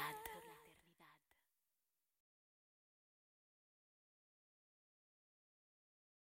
verdad.